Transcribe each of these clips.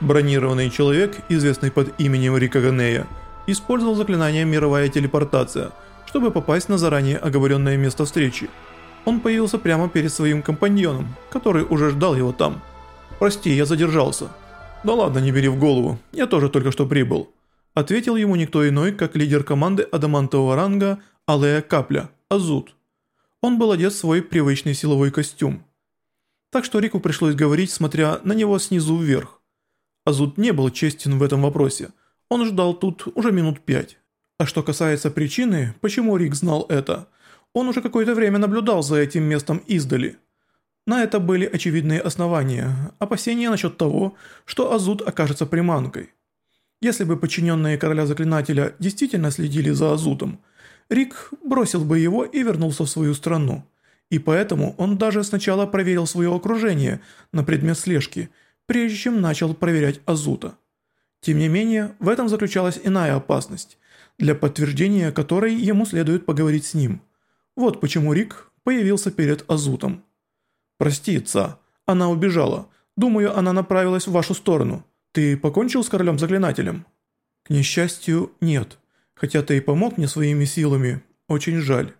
Бронированный человек, известный под именем Рика Ганея, использовал заклинание «Мировая телепортация», чтобы попасть на заранее оговоренное место встречи. Он появился прямо перед своим компаньоном, который уже ждал его там. «Прости, я задержался». «Да ладно, не бери в голову, я тоже только что прибыл». Ответил ему никто иной, как лидер команды адамантового ранга Алея Капля, Азут. Он был одет в свой привычный силовой костюм. Так что Рику пришлось говорить, смотря на него снизу вверх. Азут не был честен в этом вопросе. Он ждал тут уже минут пять. А что касается причины, почему Рик знал это, он уже какое-то время наблюдал за этим местом издали. На это были очевидные основания, опасения насчет того, что Азут окажется приманкой. Если бы подчиненные короля заклинателя действительно следили за Азутом, Рик бросил бы его и вернулся в свою страну. И поэтому он даже сначала проверил свое окружение на предмет слежки, прежде чем начал проверять Азута. Тем не менее, в этом заключалась иная опасность, для подтверждения которой ему следует поговорить с ним. Вот почему Рик появился перед Азутом. «Прости, Ца, она убежала. Думаю, она направилась в вашу сторону. Ты покончил с королем-заклинателем?» «К несчастью, нет. Хотя ты и помог мне своими силами. Очень жаль».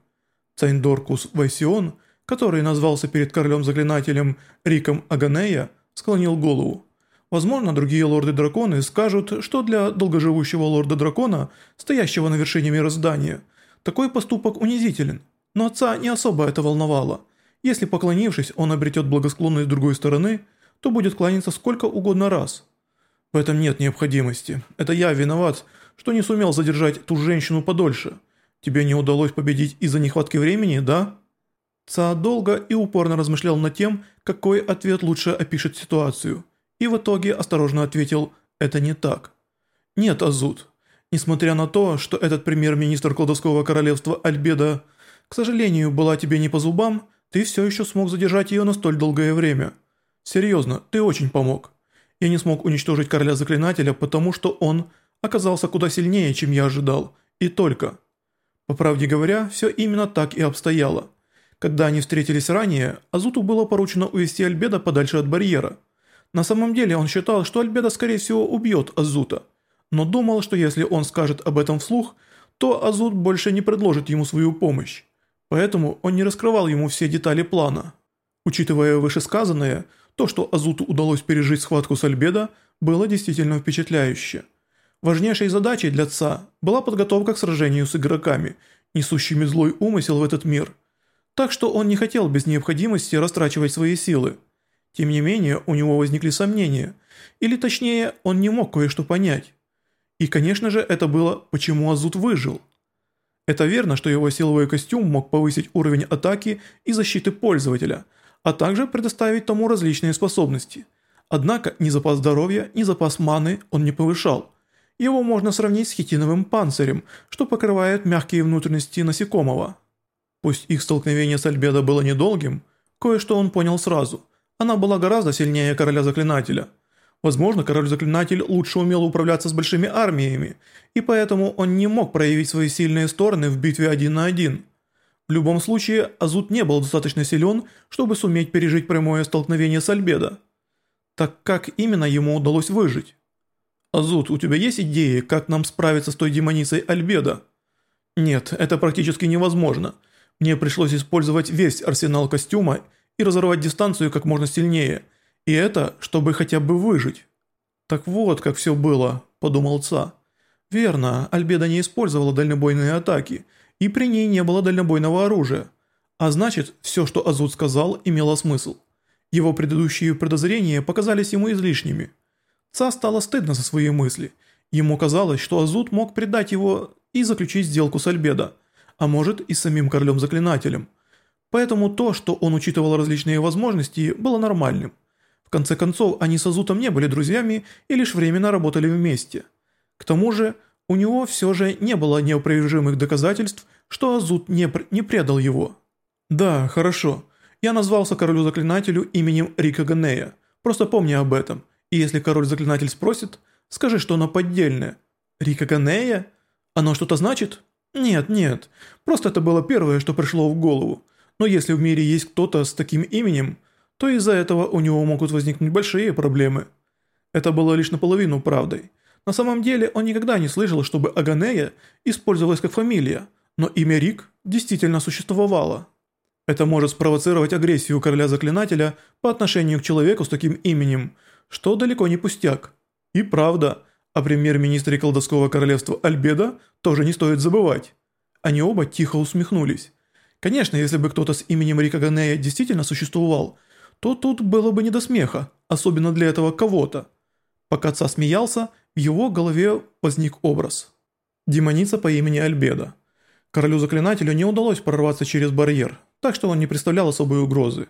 Цайндоркус Вайсион, который назвался перед королем-заклинателем Риком Аганея, склонил голову. Возможно, другие лорды-драконы скажут, что для долгоживущего лорда-дракона, стоящего на вершине мироздания, такой поступок унизителен. Но отца не особо это волновало. Если поклонившись, он обретет благосклонность другой стороны, то будет кланяться сколько угодно раз. В этом нет необходимости. Это я виноват, что не сумел задержать ту женщину подольше. Тебе не удалось победить из-за нехватки времени, да?» Ца долго и упорно размышлял над тем, какой ответ лучше опишет ситуацию, и в итоге осторожно ответил «это не так». «Нет, Азут, несмотря на то, что этот премьер-министр колдовского королевства Альбеда, к сожалению, была тебе не по зубам, ты все еще смог задержать ее на столь долгое время. Серьезно, ты очень помог. Я не смог уничтожить короля заклинателя, потому что он оказался куда сильнее, чем я ожидал, и только». По правде говоря, все именно так и обстояло. Когда они встретились ранее, Азуту было поручено увести Альбеда подальше от барьера. На самом деле он считал, что Альбеда скорее всего убьет Азута, но думал, что если он скажет об этом вслух, то Азут больше не предложит ему свою помощь. Поэтому он не раскрывал ему все детали плана. Учитывая вышесказанное, то, что Азуту удалось пережить схватку с Альбеда, было действительно впечатляюще. Важнейшей задачей для ЦА была подготовка к сражению с игроками, несущими злой умысел в этот мир. Так что он не хотел без необходимости растрачивать свои силы. Тем не менее, у него возникли сомнения, или точнее, он не мог кое-что понять. И конечно же, это было, почему Азут выжил. Это верно, что его силовой костюм мог повысить уровень атаки и защиты пользователя, а также предоставить тому различные способности. Однако ни запас здоровья, ни запас маны он не повышал – его можно сравнить с хитиновым панцирем, что покрывает мягкие внутренности насекомого. Пусть их столкновение с Альбедо было недолгим, кое-что он понял сразу. Она была гораздо сильнее короля-заклинателя. Возможно, король-заклинатель лучше умел управляться с большими армиями, и поэтому он не мог проявить свои сильные стороны в битве один на один. В любом случае, Азут не был достаточно силен, чтобы суметь пережить прямое столкновение с Альбедо. Так как именно ему удалось выжить? «Азут, у тебя есть идеи, как нам справиться с той демоницей Альбедо?» «Нет, это практически невозможно. Мне пришлось использовать весь арсенал костюма и разорвать дистанцию как можно сильнее. И это, чтобы хотя бы выжить». «Так вот, как все было», – подумал Ца. «Верно, Альбедо не использовала дальнобойные атаки, и при ней не было дальнобойного оружия. А значит, все, что Азут сказал, имело смысл. Его предыдущие подозрения показались ему излишними». Ца стало стыдно за свои мысли. Ему казалось, что Азут мог предать его и заключить сделку с Альбедо, а может и самим королем-заклинателем. Поэтому то, что он учитывал различные возможности, было нормальным. В конце концов, они с Азутом не были друзьями и лишь временно работали вместе. К тому же, у него все же не было неопровержимых доказательств, что Азут не, не предал его. «Да, хорошо. Я назвался королю-заклинателю именем Рика Ганея. Просто помни об этом. И если король-заклинатель спросит, скажи, что оно поддельное. Рика Ганея? Оно что-то значит? Нет, нет, просто это было первое, что пришло в голову. Но если в мире есть кто-то с таким именем, то из-за этого у него могут возникнуть большие проблемы. Это было лишь наполовину правдой. На самом деле он никогда не слышал, чтобы Аганея использовалась как фамилия, но имя Рик действительно существовало. Это может спровоцировать агрессию короля-заклинателя по отношению к человеку с таким именем, что далеко не пустяк. И правда, о премьер-министре колдовского королевства Альбеда тоже не стоит забывать. Они оба тихо усмехнулись. Конечно, если бы кто-то с именем Рика Ганея действительно существовал, то тут было бы не до смеха, особенно для этого кого-то. Пока Ца смеялся, в его голове возник образ. Демоница по имени Альбеда. Королю-заклинателю не удалось прорваться через барьер, так что он не представлял особой угрозы.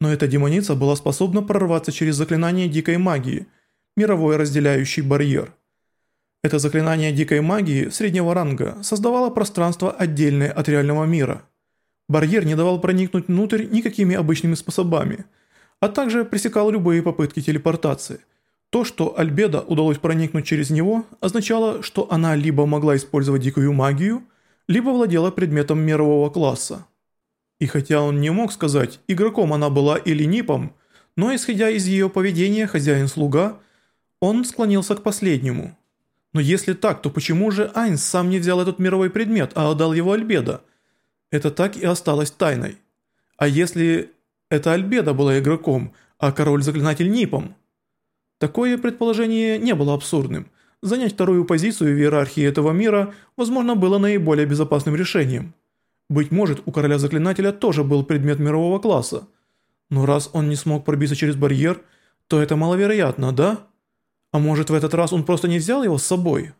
Но эта демоница была способна прорваться через заклинание дикой магии, мировой разделяющий барьер. Это заклинание дикой магии среднего ранга создавало пространство отдельное от реального мира. Барьер не давал проникнуть внутрь никакими обычными способами, а также пресекал любые попытки телепортации. То, что Альбеда удалось проникнуть через него, означало, что она либо могла использовать дикую магию, либо владела предметом мирового класса. И хотя он не мог сказать, игроком она была или нипом, но исходя из ее поведения хозяин-слуга, он склонился к последнему. Но если так, то почему же Айнс сам не взял этот мировой предмет, а отдал его Альбеда? Это так и осталось тайной. А если это Альбеда была игроком, а король-заклинатель нипом? Такое предположение не было абсурдным – Занять вторую позицию в иерархии этого мира, возможно, было наиболее безопасным решением. Быть может, у короля заклинателя тоже был предмет мирового класса. Но раз он не смог пробиться через барьер, то это маловероятно, да? А может в этот раз он просто не взял его с собой?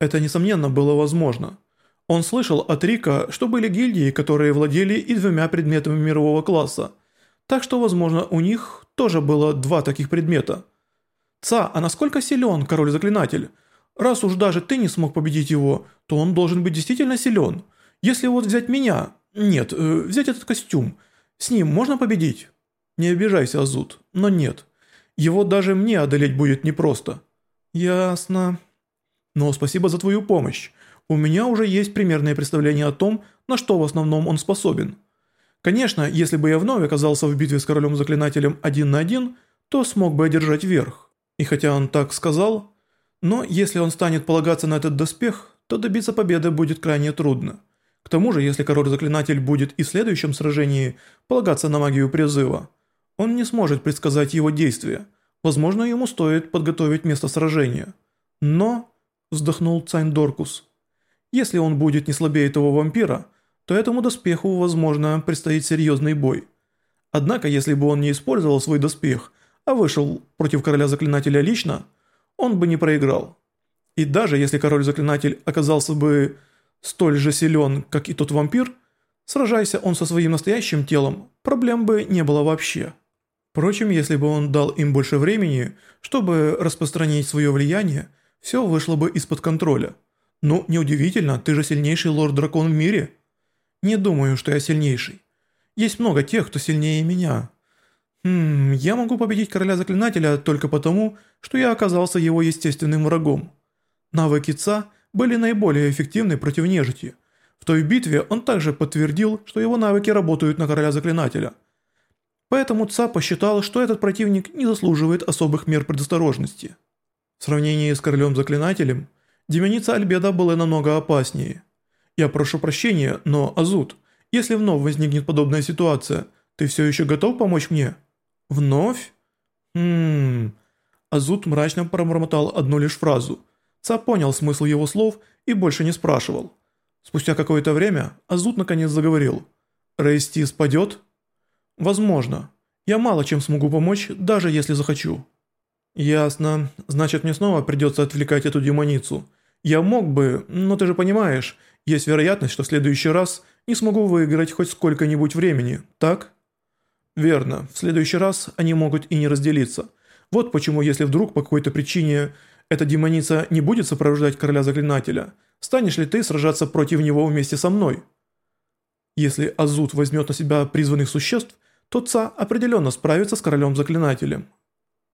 Это несомненно было возможно. Он слышал от Рика, что были гильдии, которые владели и двумя предметами мирового класса. Так что, возможно, у них тоже было два таких предмета. «Ца, а насколько силен король-заклинатель?» Раз уж даже ты не смог победить его, то он должен быть действительно силен. Если вот взять меня... Нет, э, взять этот костюм. С ним можно победить? Не обижайся, Азут, но нет. Его даже мне одолеть будет непросто. Ясно. Но спасибо за твою помощь. У меня уже есть примерное представление о том, на что в основном он способен. Конечно, если бы я вновь оказался в битве с королем-заклинателем один на один, то смог бы одержать верх. И хотя он так сказал, но если он станет полагаться на этот доспех, то добиться победы будет крайне трудно. К тому же, если король-заклинатель будет и в следующем сражении полагаться на магию призыва, он не сможет предсказать его действия. Возможно, ему стоит подготовить место сражения. Но, вздохнул Цайндоркус, если он будет не слабее того вампира, то этому доспеху, возможно, предстоит серьезный бой. Однако, если бы он не использовал свой доспех, а вышел против короля-заклинателя лично, он бы не проиграл. И даже если король-заклинатель оказался бы столь же силен, как и тот вампир, сражайся он со своим настоящим телом, проблем бы не было вообще. Впрочем, если бы он дал им больше времени, чтобы распространить свое влияние, все вышло бы из-под контроля. Ну, неудивительно, ты же сильнейший лорд-дракон в мире. Не думаю, что я сильнейший. Есть много тех, кто сильнее меня. Хм, я могу победить короля заклинателя только потому, что я оказался его естественным врагом. Навыки Ца были наиболее эффективны против нежити. В той битве он также подтвердил, что его навыки работают на короля заклинателя. Поэтому Ца посчитал, что этот противник не заслуживает особых мер предосторожности. В сравнении с королем заклинателем, демоница Альбеда была намного опаснее. Я прошу прощения, но Азут, если вновь возникнет подобная ситуация, ты все еще готов помочь мне?» «Вновь?» «Ммм...» Азут мрачно пробормотал одну лишь фразу. Ца понял смысл его слов и больше не спрашивал. Спустя какое-то время Азут наконец заговорил. «Рейсти спадет?» «Возможно. Я мало чем смогу помочь, даже если захочу». «Ясно. Значит, мне снова придется отвлекать эту демоницу. Я мог бы, но ты же понимаешь, есть вероятность, что в следующий раз не смогу выиграть хоть сколько-нибудь времени, так?» Верно, в следующий раз они могут и не разделиться. Вот почему, если вдруг по какой-то причине эта демоница не будет сопровождать короля-заклинателя, станешь ли ты сражаться против него вместе со мной? Если Азут возьмет на себя призванных существ, то Ца определенно справится с королем-заклинателем.